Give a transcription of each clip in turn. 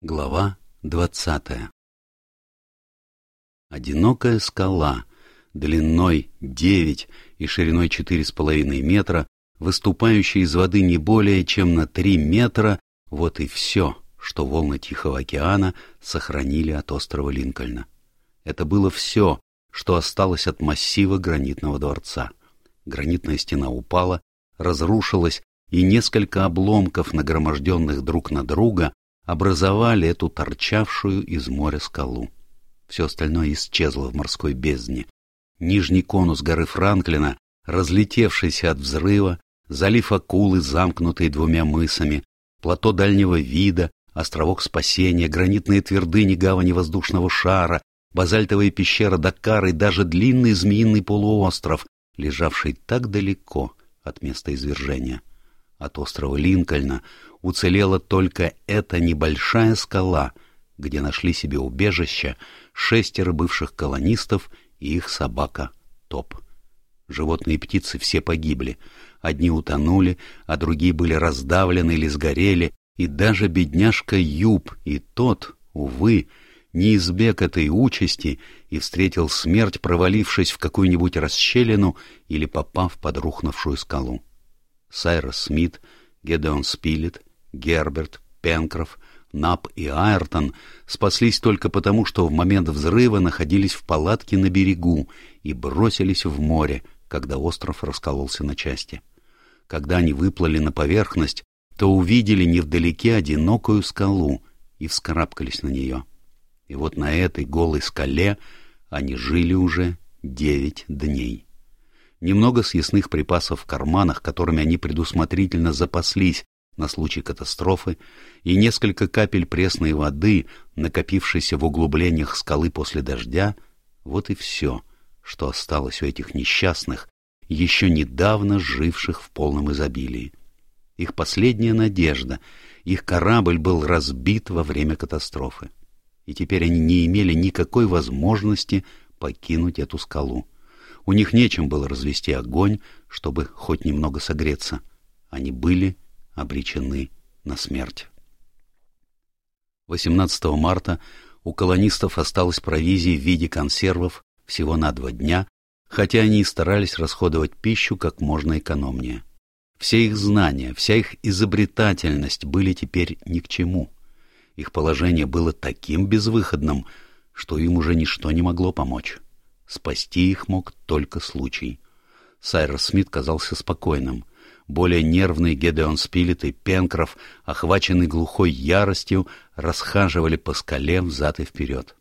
Глава двадцатая Одинокая скала, длиной девять и шириной четыре с половиной метра, выступающая из воды не более чем на три метра, вот и все, что волны Тихого океана сохранили от острова Линкольна. Это было все, что осталось от массива гранитного дворца. Гранитная стена упала, разрушилась, и несколько обломков, нагроможденных друг на друга, образовали эту торчавшую из моря скалу. Все остальное исчезло в морской бездне. Нижний конус горы Франклина, разлетевшийся от взрыва, залив акулы, замкнутый двумя мысами, плато дальнего вида, островок спасения, гранитные твердыни гавани воздушного шара, базальтовая пещера Дакар и даже длинный змеиный полуостров, лежавший так далеко от места извержения. От острова Линкольна уцелела только эта небольшая скала, где нашли себе убежище шестеро бывших колонистов и их собака Топ. Животные и птицы все погибли. Одни утонули, а другие были раздавлены или сгорели, и даже бедняжка Юб и тот, увы, не избег этой участи и встретил смерть, провалившись в какую-нибудь расщелину или попав под рухнувшую скалу. Сайрос Смит, Гедеон Спилет, Герберт, Пенкроф, Нап и Айртон спаслись только потому, что в момент взрыва находились в палатке на берегу и бросились в море, когда остров раскололся на части. Когда они выплыли на поверхность, то увидели невдалеке одинокую скалу и вскарабкались на нее. И вот на этой голой скале они жили уже девять дней немного съестных припасов в карманах, которыми они предусмотрительно запаслись на случай катастрофы, и несколько капель пресной воды, накопившейся в углублениях скалы после дождя, вот и все, что осталось у этих несчастных, еще недавно живших в полном изобилии. Их последняя надежда, их корабль был разбит во время катастрофы, и теперь они не имели никакой возможности покинуть эту скалу. У них нечем было развести огонь, чтобы хоть немного согреться. Они были обречены на смерть. 18 марта у колонистов осталось провизии в виде консервов всего на два дня, хотя они и старались расходовать пищу как можно экономнее. Все их знания, вся их изобретательность были теперь ни к чему. Их положение было таким безвыходным, что им уже ничто не могло помочь. Спасти их мог только случай. Сайрос Смит казался спокойным. Более нервный Гедеон Спилет и Пенкроф, охваченный глухой яростью, расхаживали по скале взад и вперед.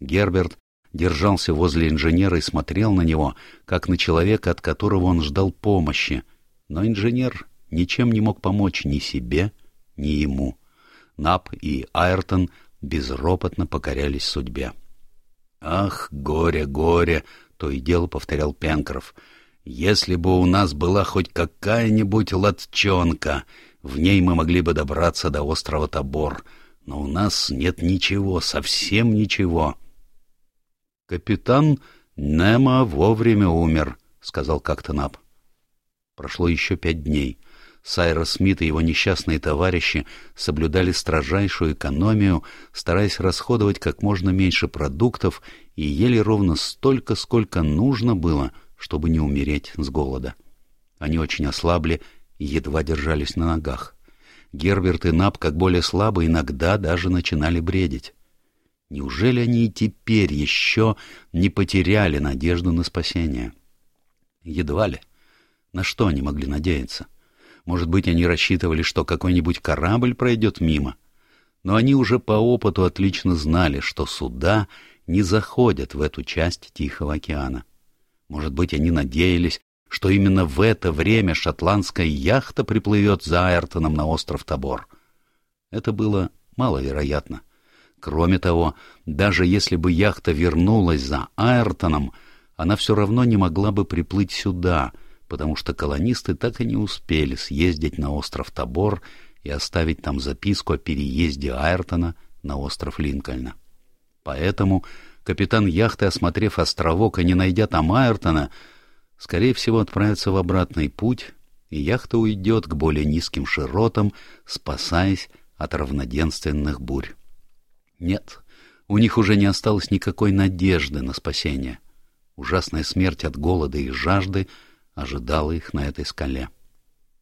Герберт держался возле инженера и смотрел на него, как на человека, от которого он ждал помощи. Но инженер ничем не мог помочь ни себе, ни ему. Нап и Айртон безропотно покорялись судьбе. «Ах, горе, горе!» — то и дело повторял Пенкроф. «Если бы у нас была хоть какая-нибудь латчонка, в ней мы могли бы добраться до острова Тобор, но у нас нет ничего, совсем ничего». «Капитан Немо вовремя умер», — сказал как-то Наб. Прошло еще пять дней. Сайрос Смит и его несчастные товарищи соблюдали строжайшую экономию, стараясь расходовать как можно меньше продуктов и ели ровно столько, сколько нужно было, чтобы не умереть с голода. Они очень ослабли и едва держались на ногах. Герберт и Наб, как более слабые, иногда даже начинали бредить. Неужели они и теперь еще не потеряли надежду на спасение? Едва ли. На что они могли надеяться? — может быть, они рассчитывали, что какой-нибудь корабль пройдет мимо. Но они уже по опыту отлично знали, что суда не заходят в эту часть Тихого океана. Может быть, они надеялись, что именно в это время шотландская яхта приплывет за Айртоном на остров Тобор. Это было маловероятно. Кроме того, даже если бы яхта вернулась за Айртоном, она все равно не могла бы приплыть сюда — потому что колонисты так и не успели съездить на остров Тобор и оставить там записку о переезде Айртона на остров Линкольна. Поэтому капитан яхты, осмотрев островок и не найдя там Айртона, скорее всего отправится в обратный путь, и яхта уйдет к более низким широтам, спасаясь от равноденственных бурь. Нет, у них уже не осталось никакой надежды на спасение. Ужасная смерть от голода и жажды ожидала их на этой скале.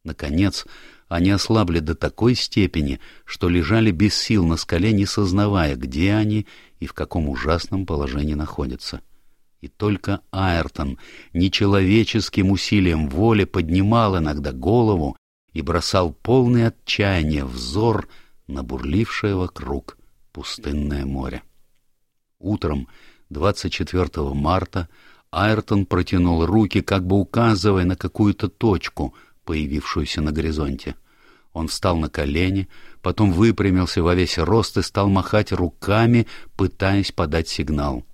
Наконец, они ослабли до такой степени, что лежали без сил на скале, не сознавая, где они и в каком ужасном положении находятся. И только Айртон нечеловеческим усилием воли поднимал иногда голову и бросал полный отчаяния взор на бурлившее вокруг пустынное море. Утром 24 марта Айртон протянул руки, как бы указывая на какую-то точку, появившуюся на горизонте. Он встал на колени, потом выпрямился во весь рост и стал махать руками, пытаясь подать сигнал.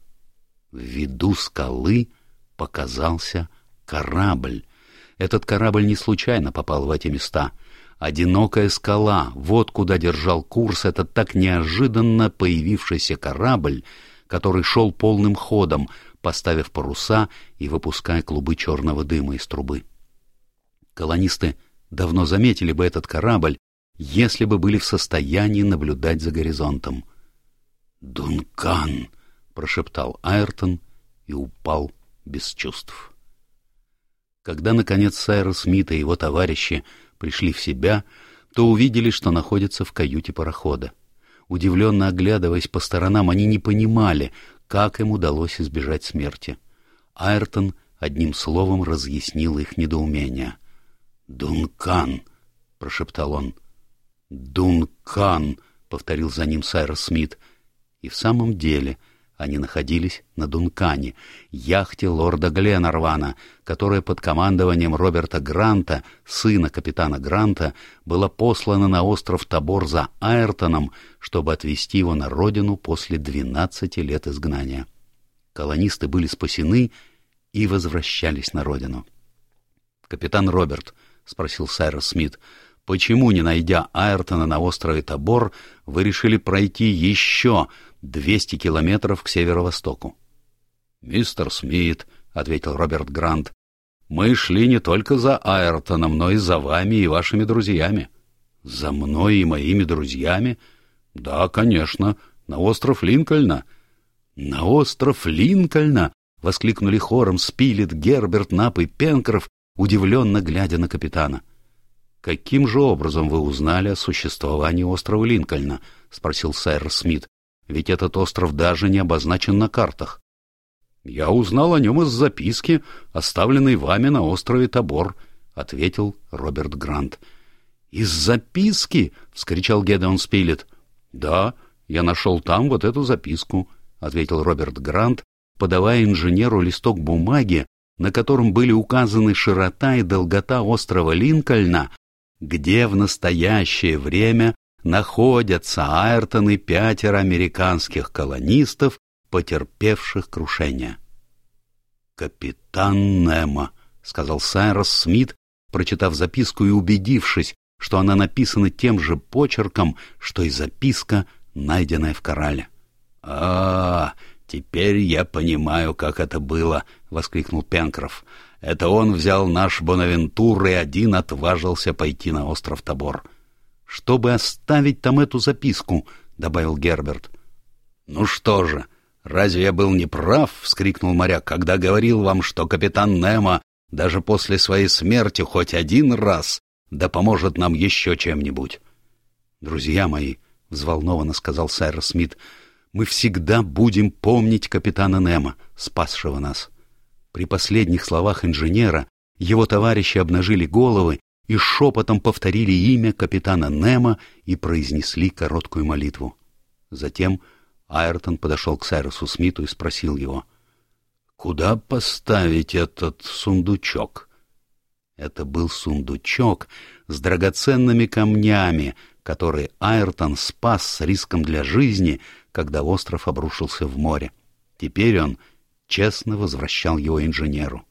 В виду скалы показался корабль. Этот корабль не случайно попал в эти места. Одинокая скала, вот куда держал курс этот так неожиданно появившийся корабль, который шел полным ходом, поставив паруса и выпуская клубы черного дыма из трубы. Колонисты давно заметили бы этот корабль, если бы были в состоянии наблюдать за горизонтом. «Дункан!» — прошептал Айртон и упал без чувств. Когда, наконец, Сайрос Смит и его товарищи пришли в себя, то увидели, что находятся в каюте парохода. Удивленно оглядываясь по сторонам, они не понимали, как им удалось избежать смерти. Айртон одним словом разъяснил их недоумение. «Дункан!» — прошептал он. «Дункан!» — повторил за ним Сайрос Смит. И в самом деле они находились на Дункане, яхте лорда Гленарвана, которая под командованием Роберта Гранта, сына капитана Гранта, была послана на остров Табор за Айртоном, чтобы отвезти его на родину после двенадцати лет изгнания. Колонисты были спасены и возвращались на родину. «Капитан Роберт», — спросил Сайрос Смит, — «почему, не найдя Айртона на острове Табор, вы решили пройти еще 200 километров к северо-востоку. «Мистер Смит», — ответил Роберт Грант, — «мы шли не только за Айртоном, но и за вами и вашими друзьями». «За мной и моими друзьями?» «Да, конечно, на остров Линкольна». «На остров Линкольна!» — воскликнули хором Спилет, Герберт, Нап и Пенкроф, удивленно глядя на капитана. «Каким же образом вы узнали о существовании острова Линкольна?» — спросил Сайр Смит ведь этот остров даже не обозначен на картах. «Я узнал о нем из записки, оставленной вами на острове Тобор», — ответил Роберт Грант. «Из записки?» — вскричал Гедеон Спилет. «Да, я нашел там вот эту записку», — ответил Роберт Грант, подавая инженеру листок бумаги, на котором были указаны широта и долгота острова Линкольна, где в настоящее время находятся Айртон и пятеро американских колонистов, потерпевших крушение. «Капитан Немо», — сказал Сайрос Смит, прочитав записку и убедившись, что она написана тем же почерком, что и записка, найденная в корале. «А, теперь я понимаю, как это было», — воскликнул Пенкроф. «Это он взял наш Бонавентур и один отважился пойти на остров Тобор чтобы оставить там эту записку, — добавил Герберт. — Ну что же, разве я был неправ? — вскрикнул моряк, — когда говорил вам, что капитан Немо даже после своей смерти хоть один раз да поможет нам еще чем-нибудь. — Друзья мои, — взволнованно сказал сэр Смит, — мы всегда будем помнить капитана Немо, спасшего нас. При последних словах инженера его товарищи обнажили головы и шепотом повторили имя капитана Немо и произнесли короткую молитву. Затем Айртон подошел к Сайрусу Смиту и спросил его, «Куда поставить этот сундучок?» Это был сундучок с драгоценными камнями, которые Айртон спас с риском для жизни, когда остров обрушился в море. Теперь он честно возвращал его инженеру.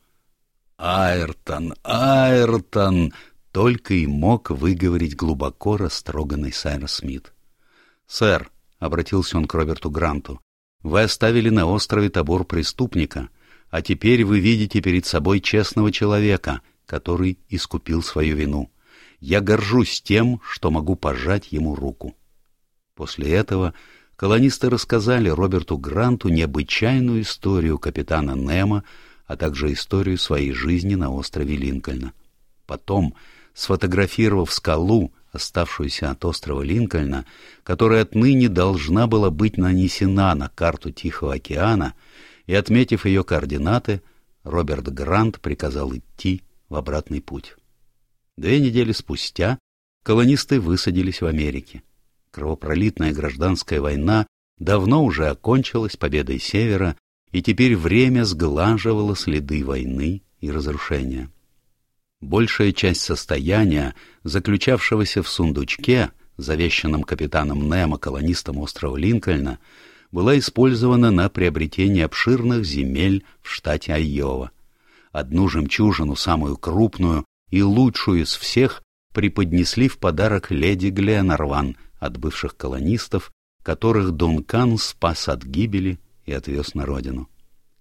«Айртон, Айртон!» Только и мог выговорить глубоко растроганный Сайрос Смит. «Сэр», — обратился он к Роберту Гранту, — «вы оставили на острове табор преступника, а теперь вы видите перед собой честного человека, который искупил свою вину. Я горжусь тем, что могу пожать ему руку». После этого колонисты рассказали Роберту Гранту необычайную историю капитана Немо, а также историю своей жизни на острове Линкольна. Потом, сфотографировав скалу, оставшуюся от острова Линкольна, которая отныне должна была быть нанесена на карту Тихого океана, и, отметив ее координаты, Роберт Грант приказал идти в обратный путь. Две недели спустя колонисты высадились в Америке. Кровопролитная гражданская война давно уже окончилась победой Севера, и теперь время сглаживало следы войны и разрушения. Большая часть состояния, заключавшегося в сундучке, завещанном капитаном Немо колонистом острова Линкольна, была использована на приобретение обширных земель в штате Айова. Одну жемчужину, самую крупную и лучшую из всех, преподнесли в подарок леди Гленарван от бывших колонистов, которых Дункан спас от гибели и отвез на родину.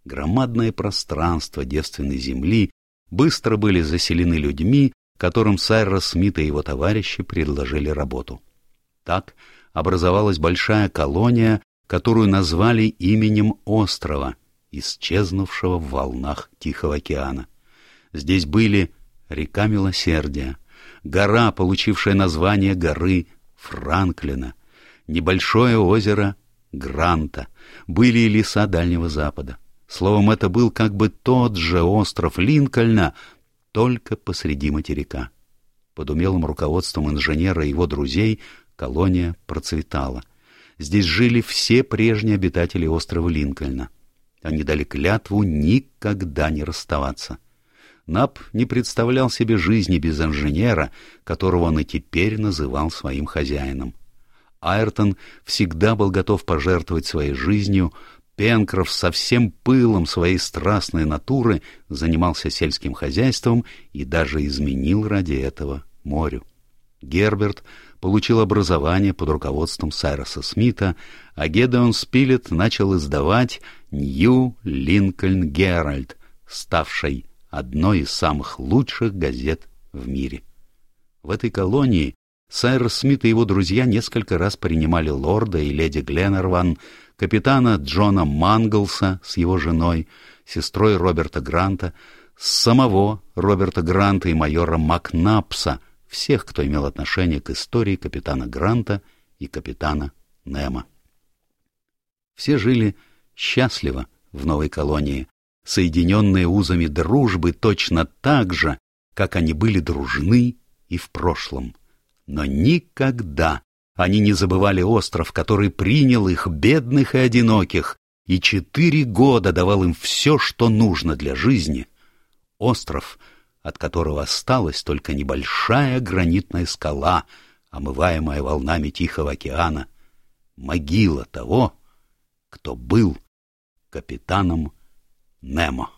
Громадное пространство девственной земли быстро были заселены людьми, которым Сайрос Смит и его товарищи предложили работу. Так образовалась большая колония, которую назвали именем острова, исчезнувшего в волнах Тихого океана. Здесь были река Милосердия, гора, получившая название горы Франклина, небольшое озеро Гранта, были и леса Дальнего Запада. Словом, это был как бы тот же остров Линкольна, только посреди материка. Под умелым руководством инженера и его друзей колония процветала. Здесь жили все прежние обитатели острова Линкольна. Они дали клятву никогда не расставаться. Нап не представлял себе жизни без инженера, которого он и теперь называл своим хозяином. Айртон всегда был готов пожертвовать своей жизнью, Пенкроф со всем пылом своей страстной натуры занимался сельским хозяйством и даже изменил ради этого морю. Герберт получил образование под руководством Сайроса Смита, а Гедеон Спилет начал издавать «Нью Линкольн Геральд», ставшей одной из самых лучших газет в мире. В этой колонии Сайрос Смит и его друзья несколько раз принимали лорда и леди Гленнерван, капитана Джона Манглса с его женой, сестрой Роберта Гранта, самого Роберта Гранта и майора Макнапса, всех, кто имел отношение к истории капитана Гранта и капитана Немо. Все жили счастливо в новой колонии, соединенные узами дружбы точно так же, как они были дружны и в прошлом. Но никогда они не забывали остров, который принял их, бедных и одиноких, и четыре года давал им все, что нужно для жизни. Остров, от которого осталась только небольшая гранитная скала, омываемая волнами Тихого океана, могила того, кто был капитаном Немо.